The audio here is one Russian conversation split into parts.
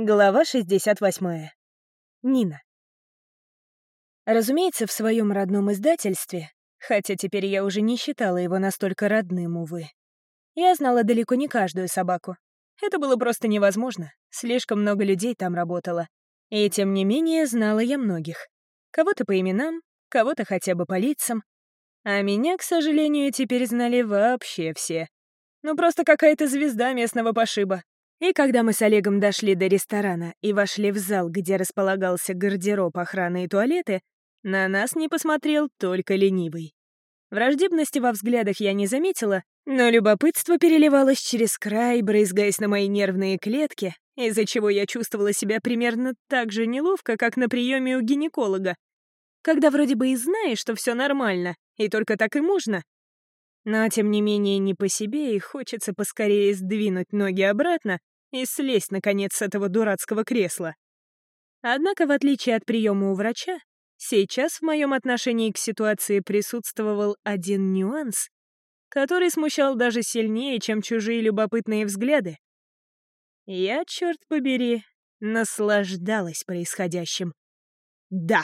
Глава 68. Нина. Разумеется, в своем родном издательстве, хотя теперь я уже не считала его настолько родным, увы, я знала далеко не каждую собаку. Это было просто невозможно, слишком много людей там работало. И тем не менее знала я многих. Кого-то по именам, кого-то хотя бы по лицам. А меня, к сожалению, теперь знали вообще все. Ну просто какая-то звезда местного пошиба. И когда мы с Олегом дошли до ресторана и вошли в зал, где располагался гардероб, охраны и туалеты, на нас не посмотрел только ленивый. Враждебности во взглядах я не заметила, но любопытство переливалось через край, брызгаясь на мои нервные клетки, из-за чего я чувствовала себя примерно так же неловко, как на приеме у гинеколога, когда вроде бы и знаешь, что все нормально, и только так и можно, но, тем не менее, не по себе, и хочется поскорее сдвинуть ноги обратно и слезть, наконец, с этого дурацкого кресла. Однако, в отличие от приема у врача, сейчас в моем отношении к ситуации присутствовал один нюанс, который смущал даже сильнее, чем чужие любопытные взгляды. Я, черт побери, наслаждалась происходящим. Да,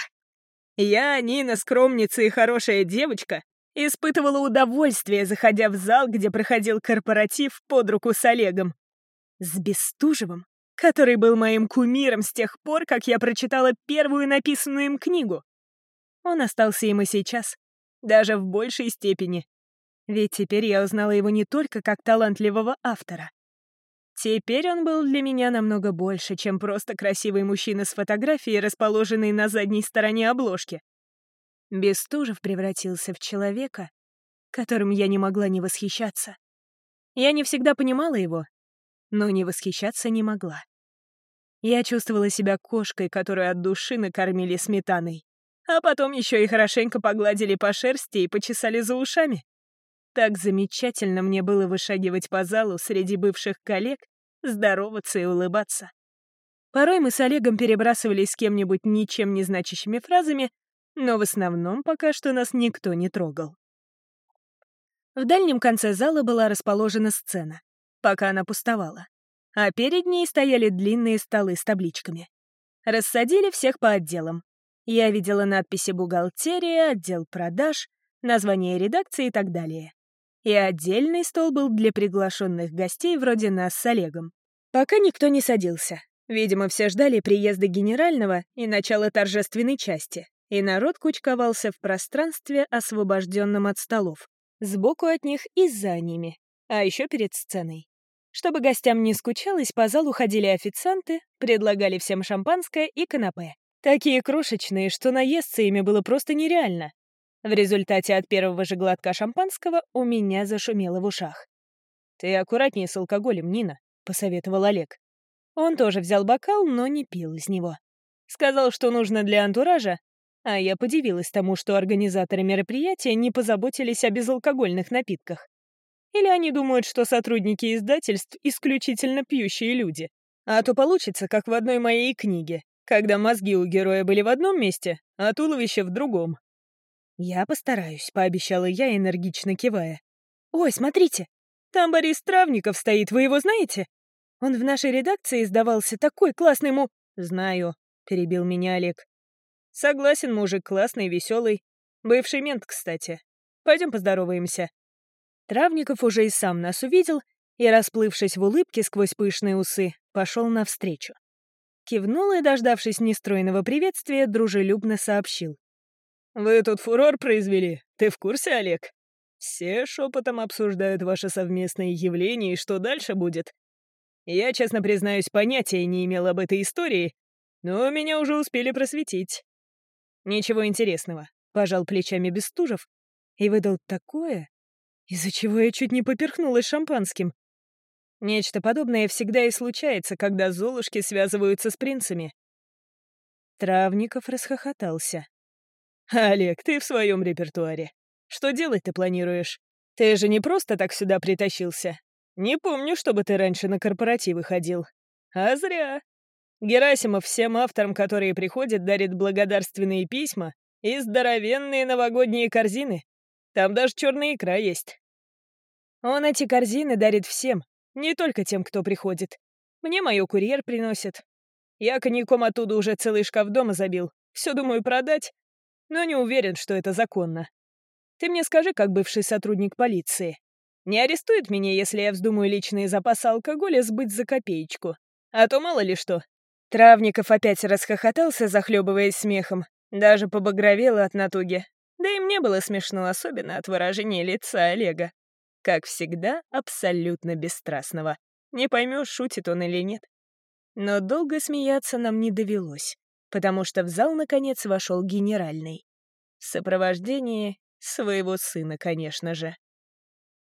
я, Нина, скромница и хорошая девочка, Испытывала удовольствие, заходя в зал, где проходил корпоратив под руку с Олегом. С Бестужевым, который был моим кумиром с тех пор, как я прочитала первую написанную им книгу. Он остался им и сейчас, даже в большей степени. Ведь теперь я узнала его не только как талантливого автора. Теперь он был для меня намного больше, чем просто красивый мужчина с фотографией, расположенной на задней стороне обложки. Бестужев превратился в человека, которым я не могла не восхищаться. Я не всегда понимала его, но не восхищаться не могла. Я чувствовала себя кошкой, которую от души накормили сметаной, а потом еще и хорошенько погладили по шерсти и почесали за ушами. Так замечательно мне было вышагивать по залу среди бывших коллег, здороваться и улыбаться. Порой мы с Олегом перебрасывались с кем-нибудь ничем не значащими фразами, но в основном пока что нас никто не трогал. В дальнем конце зала была расположена сцена, пока она пустовала, а перед ней стояли длинные столы с табличками. Рассадили всех по отделам. Я видела надписи «Бухгалтерия», «Отдел продаж», название редакции и так далее. И отдельный стол был для приглашенных гостей вроде нас с Олегом. Пока никто не садился. Видимо, все ждали приезда генерального и начала торжественной части и народ кучковался в пространстве, освобожденном от столов. Сбоку от них и за ними, а еще перед сценой. Чтобы гостям не скучалось, по залу ходили официанты, предлагали всем шампанское и канапе. Такие крошечные, что наесться ими было просто нереально. В результате от первого же глотка шампанского у меня зашумело в ушах. «Ты аккуратнее с алкоголем, Нина», — посоветовал Олег. Он тоже взял бокал, но не пил из него. Сказал, что нужно для антуража, а я подивилась тому, что организаторы мероприятия не позаботились о безалкогольных напитках. Или они думают, что сотрудники издательств исключительно пьющие люди. А то получится, как в одной моей книге, когда мозги у героя были в одном месте, а туловище в другом. «Я постараюсь», — пообещала я, энергично кивая. «Ой, смотрите, там Борис Травников стоит, вы его знаете? Он в нашей редакции издавался такой классный му...» «Знаю», — перебил меня Олег. Согласен, мужик классный, веселый. Бывший мент, кстати. Пойдем поздороваемся. Травников уже и сам нас увидел и, расплывшись в улыбке сквозь пышные усы, пошел навстречу. Кивнул и, дождавшись нестройного приветствия, дружелюбно сообщил. «Вы тут фурор произвели. Ты в курсе, Олег? Все шепотом обсуждают ваше совместное явление и что дальше будет. Я, честно признаюсь, понятия не имел об этой истории, но меня уже успели просветить. «Ничего интересного», — пожал плечами Бестужев и выдал такое, из-за чего я чуть не поперхнулась шампанским. Нечто подобное всегда и случается, когда золушки связываются с принцами. Травников расхохотался. «Олег, ты в своем репертуаре. Что делать ты планируешь? Ты же не просто так сюда притащился. Не помню, чтобы ты раньше на корпоративы ходил. А зря. Герасимов всем авторам, которые приходят, дарит благодарственные письма и здоровенные новогодние корзины. Там даже черная икра есть. Он эти корзины дарит всем, не только тем, кто приходит. Мне мою курьер приносит. Я коньяком оттуда уже целый шкаф дома забил. Все думаю продать, но не уверен, что это законно. Ты мне скажи, как бывший сотрудник полиции. Не арестует меня, если я вздумаю личные запасы алкоголя сбыть за копеечку. А то мало ли что. Травников опять расхохотался, захлебываясь смехом. Даже побагровел от натуги. Да и мне было смешно, особенно от выражения лица Олега. Как всегда, абсолютно бесстрастного. Не поймешь, шутит он или нет. Но долго смеяться нам не довелось, потому что в зал, наконец, вошел генеральный. В сопровождении своего сына, конечно же.